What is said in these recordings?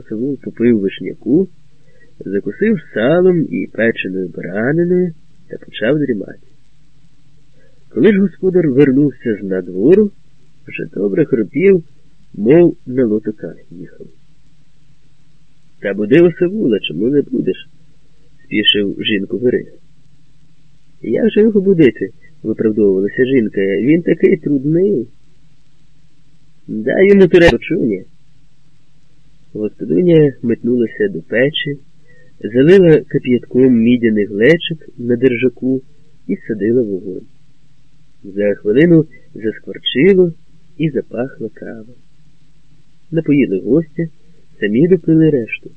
Савул попив вишняку, закусив салом і печеною бараниною та почав дрімати. Коли ж господар вернувся з надвору, вже добре хропів, мов на лотоках їхав. Та буди осавула, чому не будеш? спішив жінку Верига. Як же його будити? виправдовувалася жінка. Він такий трудний. Дай йому туре почуня. Господиня метнулася до печі, залила кап'ятком мідяний глечик на держаку і садила вогонь. За хвилину заскворчило і запахла кава. Напоїли гостя, самі допили решту.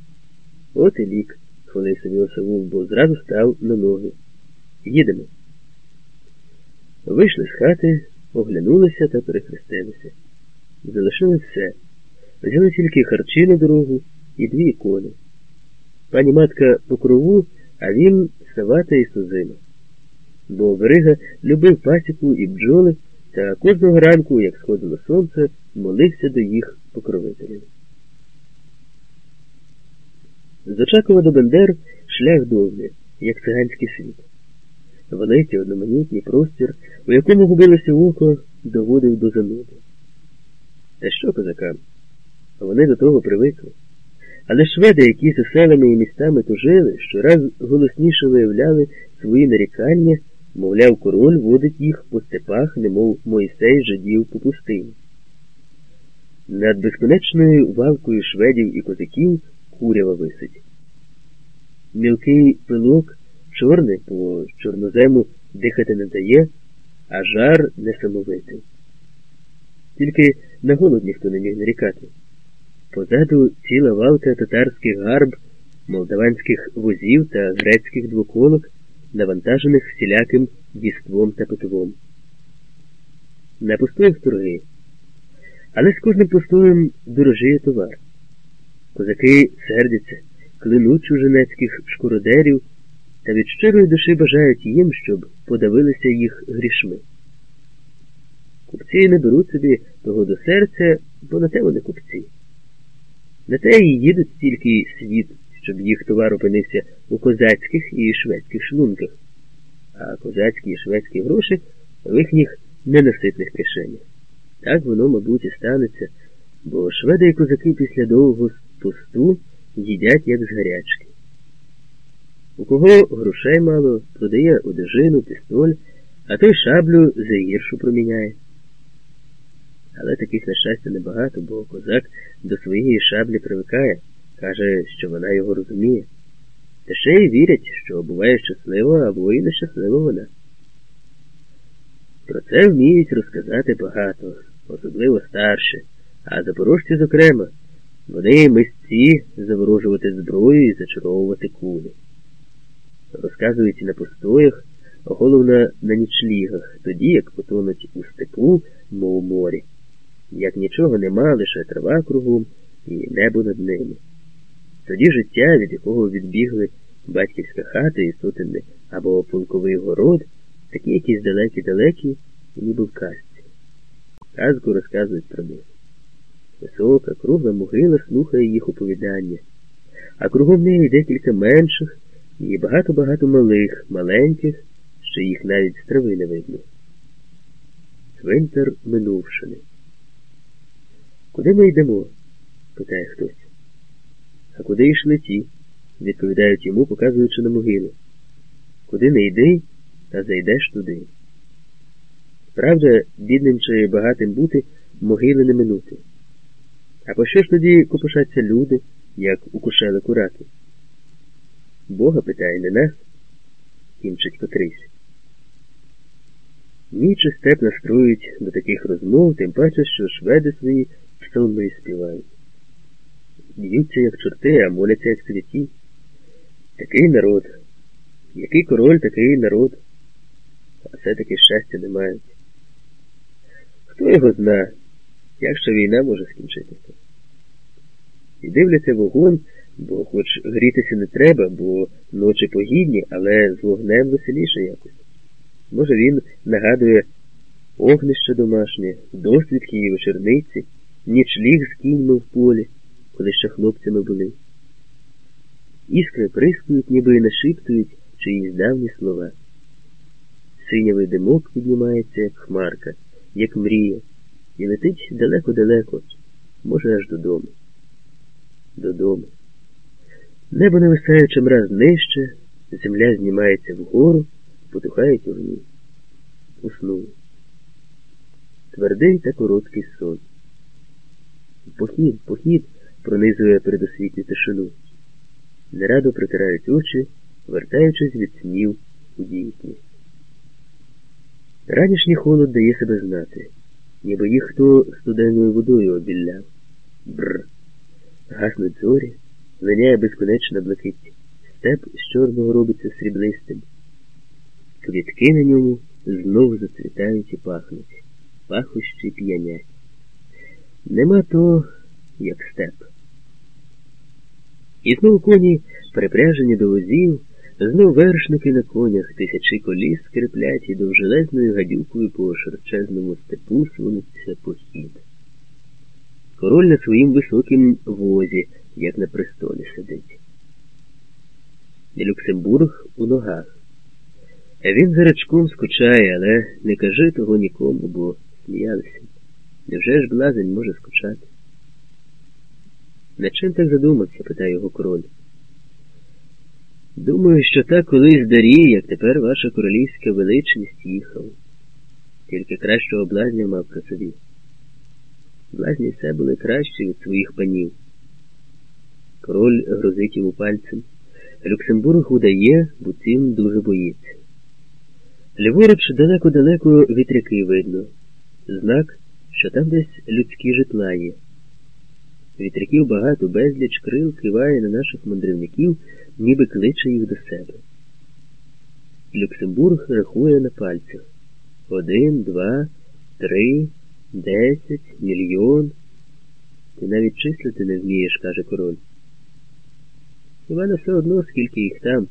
От і лік, хвалив собі осавул, бо зразу став на ноги. Їдемо. Вийшли з хати, оглянулися та перехрестилися. Залишили все. Взяли тільки харчі на дорогу і дві ікони. Пані матка по крову, а він Савата і Сузима. Бо Верига любив пасіку і бджоли, та кожного ранку, як сходило сонце, молився до їх покровителів. З Очакова до Бендер шлях довгий, як циганський світ. Великий одноманітний простір, у якому губилося око, доводив до зануди. Та що козакам? Вони до того привикли. Але шведи, які за селами і містами тужили, щораз голосніше виявляли свої нарікання, мовляв, король водить їх по степах, немов Мойсей жидів по пустині. Над безконечною валкою шведів і козаків курява висить. Мілкий пилок, чорний по чорнозему дихати не дає, а жар несамовитий. Тільки на голод ніхто не міг нарікати. Позаду ціла валка татарських гарб, молдаванських возів та грецьких двоколок, навантажених всіляким діством та питвом. На постоях торги. Але з кожним постоєм дорожіє товар. Козаки сердяться, клинуть чужинецьких шкуродерів та від щирої душі бажають їм, щоб подавилися їх грішми. Купці не беруть собі того до серця, бо на те вони купці. На те і їдуть стільки світ, щоб їх товар опинився у козацьких і шведських шлунках, а козацькі і шведські гроші в їхніх ненаситних кишенях. Так воно, мабуть, і станеться, бо шведи і козаки після довгого пусту їдять, як з гарячки. У кого грошей мало, продає одежину, пістоль, а той шаблю за гіршу проміняє. Але таких, на щастя, небагато, бо козак до своєї шаблі привикає, каже, що вона його розуміє. Та ще й вірять, що буває щасливо або і нещаслива вона. Про це вміють розказати багато, особливо старші, а запорожці, зокрема, вони мисці заворожувати зброю і зачаровувати кулі. Розказують на постоях, головно на нічлігах, тоді як потонуть у степу, мов морі як нічого нема, лише трава кругом і небо над ними. Тоді життя, від якого відбігли батьківська хата і сотенни або полковий город, такі якісь далекі-далекі, ніби в казці. Казку розказують про них. Висока, кругла могила слухає їх оповідання, а кругом неї декілька менших і багато-багато малих, маленьких, що їх навіть з трави не видно. Цвинтар минувшини. Куди ми йдемо? питає хтось. А куди йшли ті? відповідають йому, показуючи на могилу. Куди не йди, а зайдеш туди. Правда, бідним чи багатим бути могили не минути. А по що ж тоді копошаться люди, як у кушели курати? Бога питає не нас, кінчить Патрись. Ніч і степ настроюють до таких розмов, тим паче, що шведи свої псалми й співають. Б'ються, як чорти, а моляться, як святі. Такий народ. Який король, такий народ. А все-таки щастя не мають. Хто його зна, як ще війна може скінчитися? І дивляться вогонь, бо хоч грітися не треба, бо ночі погідні, але з вогнем веселіше якось. Може, він нагадує огнище домашнє, досвідки і вечорниці нічліг з кіньми в полі, коли ще хлопцями були. Іскри прискують, ніби й нашіптують чиїсь давні слова. Синявий димок піднімається, як хмарка, як мрія, і летить далеко-далеко, може, аж додому. Додому. Небо нависає чимраз нижче, земля знімається вгору, потухають огні. Уснули. Твердий та короткий сон. Похід, похід пронизує передосвітню тишину. Нерадо притирають очі, вертаючись від снів у дійсність. Ранішній холод дає себе знати, ніби їх хто студенною водою обілляв. Бр. Гаснуть зорі, линяє безконечна блакить. Степ з чорного робиться сріблистим. Квітки на ньому знов зацвітають і пахнуть, пахощі п'янять. Нема то, як степ. І знову коні, припряжені до возів, знов вершники на конях, тисячі коліс скриплять і довжелезною гадюкою по широчезному степу сунеться похід. Король на своїм високім возі, як на престолі сидить. Люксембург у ногах. Він за рачком скучає, але не кажи того нікому, бо сміялися. Невже ж блазень може скучати? Над чим так задумався? питає його король. Думаю, що так колись дарі, як тепер ваша королівська величність їхав. Тільки кращого блазня мав при собі. Блазні все були кращі від своїх панів. Король грозить йому пальцем. Люксембург удає, бо цим дуже боїться. Ліворуч далеко-далеко вітряки видно. Знак, що там десь людські житла є. Вітряків багато, безліч крил киває на наших мандрівників, ніби кличе їх до себе. Люксембург рахує на пальцях. Один, два, три, десять, мільйон. Ти навіть числити не вмієш, каже король. Хіба не все одно, скільки їх там.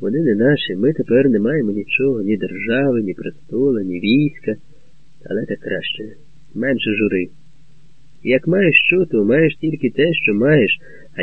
Вони не наші, ми тепер не маємо нічого, ні держави, ні престола, ні війська, але так краще, менше жури. Як маєш що, то маєш тільки те, що маєш, а як